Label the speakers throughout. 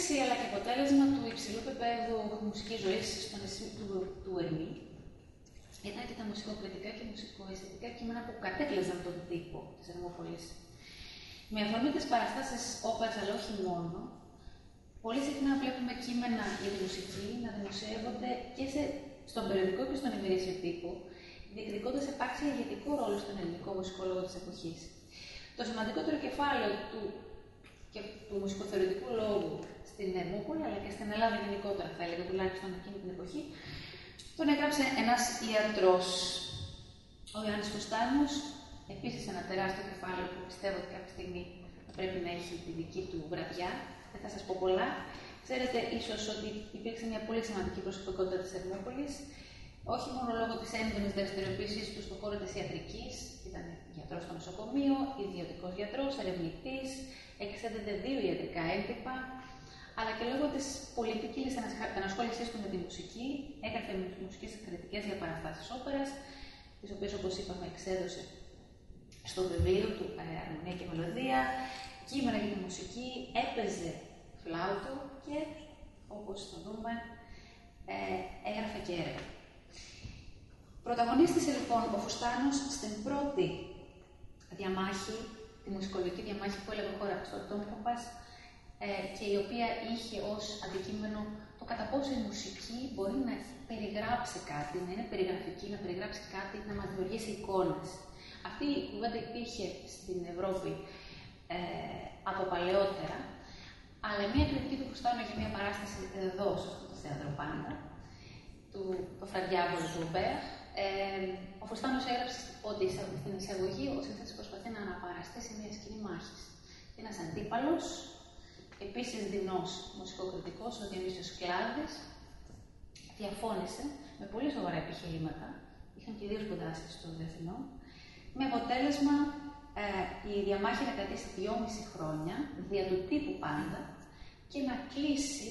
Speaker 1: έκρηξη αλλά και αποτέλεσμα του υψηλού επίπεδου μουσικής ζωής στο νησί του, του Ερμή ήταν και τα μουσικοκριτικά και μουσικοαισθητικά κείμενα που κατέκλεζαν τον τύπο της Ερμόπολη. Με αφορμή τι παραστάσεις όπερας, αλλά όχι μόνο, πολύ συχνά βλέπουμε κείμενα για τη μουσική να δημοσιεύονται και σε, στον περιοδικό και στον ημερήσιο τύπο, διεκδικώντας επάξια ηγετικό ρόλο στον ελληνικό μουσικολόγο της εποχής. Το σημαντικότερο κεφάλαιο του, και του μουσικοθεωρητικού λόγου στην Ερμούπολη, αλλά και στην Ελλάδα γενικότερα, θα έλεγα τουλάχιστον εκείνη την εποχή, τον έγραψε ένας ιατρός. Ο Ιωάννης Φουστάνος, επίσης ένα τεράστιο κεφάλαιο που πιστεύω ότι κάποια στιγμή θα πρέπει να έχει τη δική του βραδιά. Δεν θα σας πω πολλά. Ξέρετε ίσως ότι υπήρξε μια πολύ σημαντική προσωπικότητα της Ερμούπολης, όχι μόνο λόγω της έντονης δραστηριοποίησής τους στον χώρο της ιατρικής, ήταν γιατρός στο νοσοκομείο, ιδιωτικός γιατρός, ερευνητής, εξέδεται δύο ιατρικά έντυπα, αλλά και λόγω της πολύ ποικίλη ενασχόλησή του με τη μουσική, έγραφε μουσικές κριτικέ για παραστάσεις όπερας, τις οποίες όπως είπαμε εξέδωσε στο βιβλίο του ε, Αρμονία και Μελωδία, κείμενα για τη μουσική, έπαιζε φλάουτο και όπως θα δούμε ε, έγραφε και έργα. Πρωταγωνίστησε λοιπόν ο Φουστάνος στην πρώτη διαμάχη, τη μουσικολογική διαμάχη που έλεγε χώρα στο Τόμπομπας, ε, και η οποία είχε ως αντικείμενο το κατά πόσο η μουσική μπορεί να περιγράψει κάτι, να είναι περιγραφική, να περιγράψει κάτι, να μας δημιουργήσει εικόνες. Αυτή η κουβέντα υπήρχε στην Ευρώπη ε, από παλαιότερα, αλλά μια κριτική του Φουστάνου για μια παράσταση εδώ, σε αυτό το θέατρο πάντα, του, το Φραδιάβολο του Μπέρ, ε, ο Φουστάνος έγραψε ότι στην εισαγωγή ο σύνθετης προσπαθεί να αναπαραστήσει μια σκηνή μάχης. Ένας αντίπαλος, Επίσης δεινός μουσικοκριτικός, ο Διονύσιος Κλάδη, διαφώνησε με πολύ σοβαρά επιχειρήματα. Είχαν και δύο σπουδάσει στο Διεθνό. Με αποτέλεσμα ε, η διαμάχη να κρατήσει δυόμιση χρόνια, δια του τύπου πάντα, και να κλείσει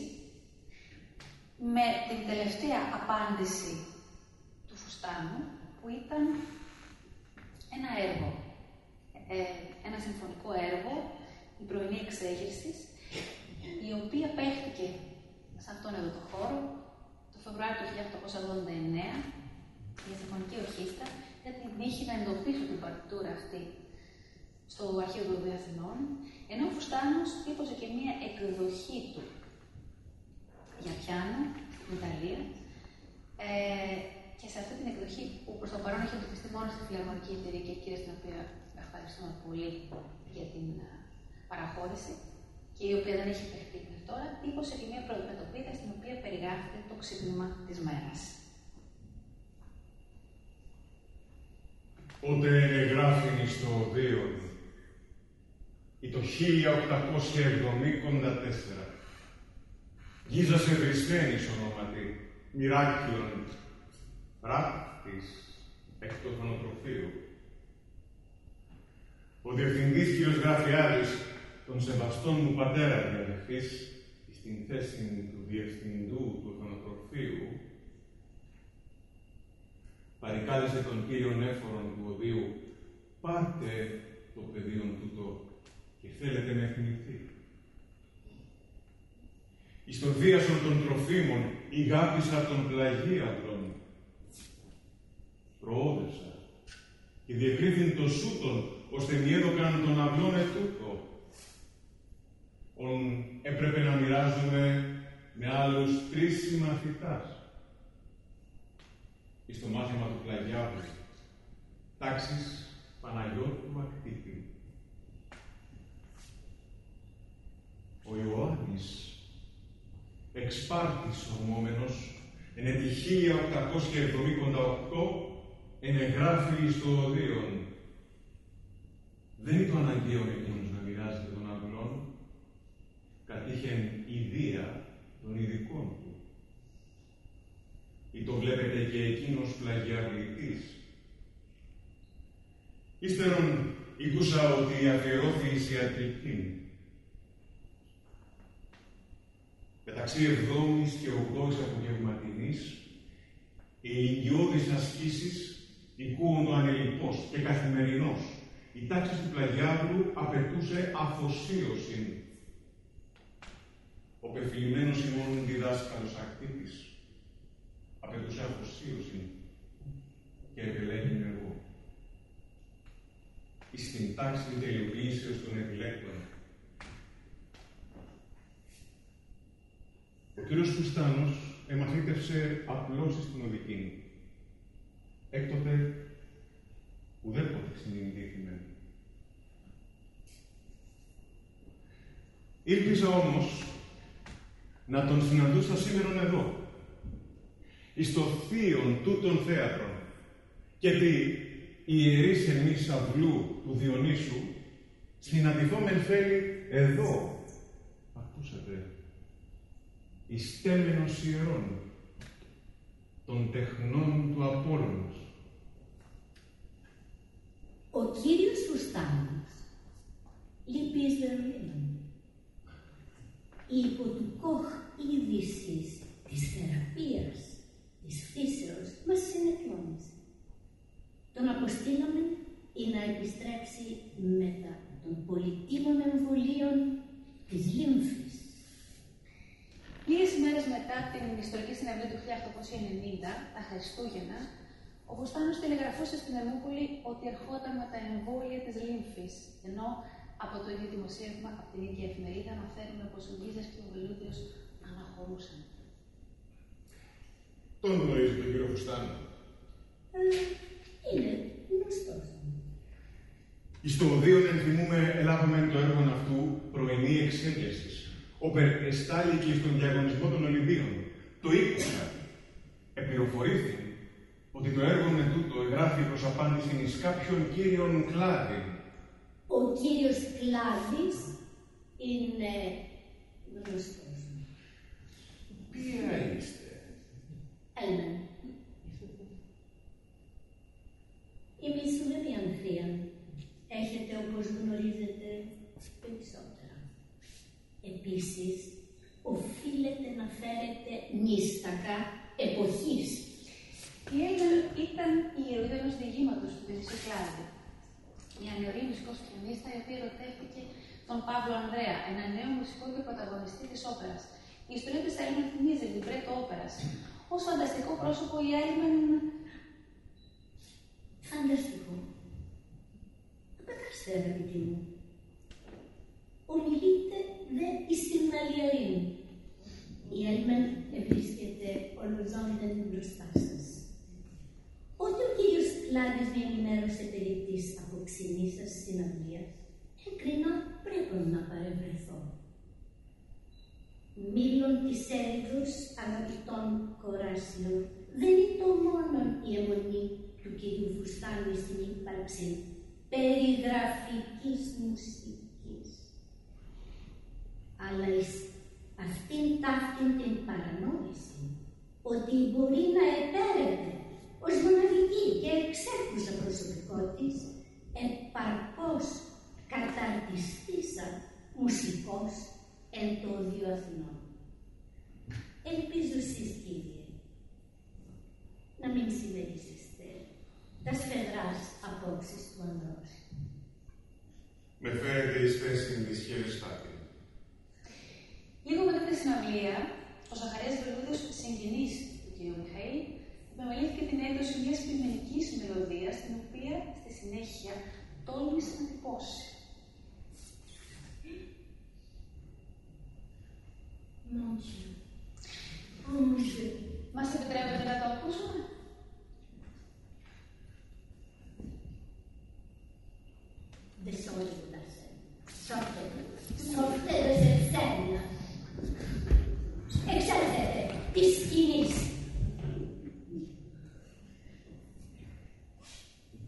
Speaker 1: με την τελευταία απάντηση του Φουστάνου, που ήταν ένα έργο, ε, ένα συμφωνικό έργο, η πρωινή εξέγερσης, η οποία παίχτηκε σε αυτόν εδώ το χώρο το Φεβρουάριο του 1889 για συμφωνική ορχήστρα, για την τύχη να εντοπίσω την παρτιτούρα αυτή στο Αρχείο του Αθηνών, ενώ ο Φουστάνος τύπωσε και μία εκδοχή του για πιάνο στην Ιταλία. Ε, και σε αυτή την εκδοχή που προς το παρόν έχει εντοπιστεί μόνο στη Φιλαρμονική Εταιρεία και κύριε στην οποία ευχαριστούμε πολύ για την ε, παραχώρηση, και η οποία δεν έχει παιχτεί μέχρι τώρα, τύπωσε και μια πρωτοπίδα στην οποία περιγράφεται το ξύπνημα της μέρας.
Speaker 2: Ότε εγγράφει στο Δίον, ή το 1874, γίζασε Βρισθένης ονόματι, μοιράκιον, ράκτης εκ του θανοτροφείου. Ο διευθυντής κ. Γραφιάδης τον σεβαστόν μου πατέρα διαδεχθείς στην θέση του διευθυντού του ορφανοτροφείου, παρικάλεσε τον κύριο Νέφορον του Οδείου, πάρτε το πεδίο τούτο και θέλετε να εθνηθεί. Εις τον θείασον των τροφίμων, ηγάπησα των πλαγίατρων, προόδεσα και διεκρίθην το σούτον, ώστε μη έδωκαν τον αυλών ετούτο, ον έπρεπε να μοιράζουμε με άλλους τρεις συμμαθητάς. στο μάθημα του Πλαγιάδου, τάξης Παναγιώτου Μακτήτη. Ο Ιωάννης, εξπάρτης ορμόμενος, εν έτη 1878, ενεγράφει στο Οδείον. Δεν είναι το αναγκαίο εκείνος να μοιράζεται τον αγγλών, κατήχεν ιδία των ειδικών του. Ή το βλέπετε και εκείνος πλαγιαβλητής. Ύστερον ήκουσα ότι αφιερώθη σε ιατρική. Μεταξύ εβδόμης και ογδόης απογευματινής, οι ηλικιώδεις ασκήσεις το ανελιπώς και καθημερινός. Η τάξη του πλαγιάδου απαιτούσε αφοσίωση ο ο πεφυλημένος ημών διδάσκαλος ακτήτης, απαιτούσε αφοσίωση και επιλέγει εγώ. Εις την τάξη τελειοποίησεως των επιλέκτων. Ο κύριος Φουστάνος εμαθήτευσε απλώς στην οδική. Έκτοτε ουδέποτε συνειδητήθημε. Ήλπιζα όμως να τον συναντούσα σήμερα εδώ, εις το θείον τούτων θέατρων, και τη ιερής εμείς αυλού του Διονύσου, συναντηθόμεν θέλει εδώ, ακούσατε, εις τέμενος ιερών, των τεχνών του Απόλλωνος.
Speaker 3: Ο Κύριος Φουστάνης λυπής υπό του κοχ είδησης της θεραπείας, της φύσεως, μας συνεκλώνησε. Τον αποστήλαμε ή να επιστρέψει μετά των πολιτήμων εμβολίων της λύμφης.
Speaker 1: Λίγες ημέρες μετά την ιστορική συναυλία του 1890, τα Χριστούγεννα, ο Βοστάνος τηλεγραφούσε στην Ερμούπολη ότι ερχόταν με τα εμβόλια της λύμφης, ενώ από το ίδιο δημοσίευμα, από την ίδια εφημερίδα, μαθαίνουμε πως ο Γκίζας και ο Βελούδιος αναχωρούσαν.
Speaker 2: Τον γνωρίζεις τον κύριο Φουστάνο.
Speaker 3: Ε, είναι γνωστός.
Speaker 2: Εις το οδείο ενθυμούμε ελάβαμε το έργο αυτού πρωινή εξέγερσης. Όπερ εστάληκε στον διαγωνισμό των Ολυμπίων. Το ήξερα. Επιροφορήθη ότι το έργο με τούτο εγγράφει προς απάντηση εις κάποιον κύριον κλάδι
Speaker 3: ο κύριος Κλάδης είναι γνωστός.
Speaker 2: Ποια είστε.
Speaker 3: Έλμεν. Είμαι η Σουδεβιαν Έχετε, όπως γνωρίζετε, περισσότερα. Επίσης, οφείλετε να φέρετε νίστακα εποχής.
Speaker 1: Η Έλληνα ήταν η ηρωίδα ενός διηγήματος του Πελισσού Κλάδη η ανεωρή μουσικός-πιανίστα, η οποία ερωτεύτηκε τον Παύλο Ανδρέα, ένα νέο μουσικό και πρωταγωνιστή της όπερας. Η ιστορία της Έλληνας θυμίζει την πρέτο όπερας. Ω φανταστικό πρόσωπο, η Έλληνα.
Speaker 3: Φανταστικό. Πατάστε, αγαπητή μου. Ομιλείτε δε εις την Αλλιαρίνη. Η Έλληνα βρίσκεται ολοζώντεν μπροστά σας. Όταν ο κύριος Κλάδης με ενημέρωσε περί της αποξινής σας συναντίας, έκρινα πρέπει να παρευρεθώ. Μήλων της έρηδος αγαπητών κοράσεων δεν είναι το μόνο η αιμονή του κυρίου Φουστάνη στην ύπαρξη περιγραφικής μουσικής. Αλλά αυτήν ταύτην την παρανόηση ότι μπορεί να επέρεται ως μοναδική και εξέχουσα προσωπικότης, επαρκώς καταρτιστήσα μουσικός εν το δύο Αθηνών. Ελπίζω εσείς, Κύριε, να μην συμμερίσετε τα σφεδράς απόψεις του ανδρός.
Speaker 2: Με φέρετε εις θέση της χειριστάτη.
Speaker 1: Λίγο μετά τη συναυλία, ο Ζαχαρίας Βελούδος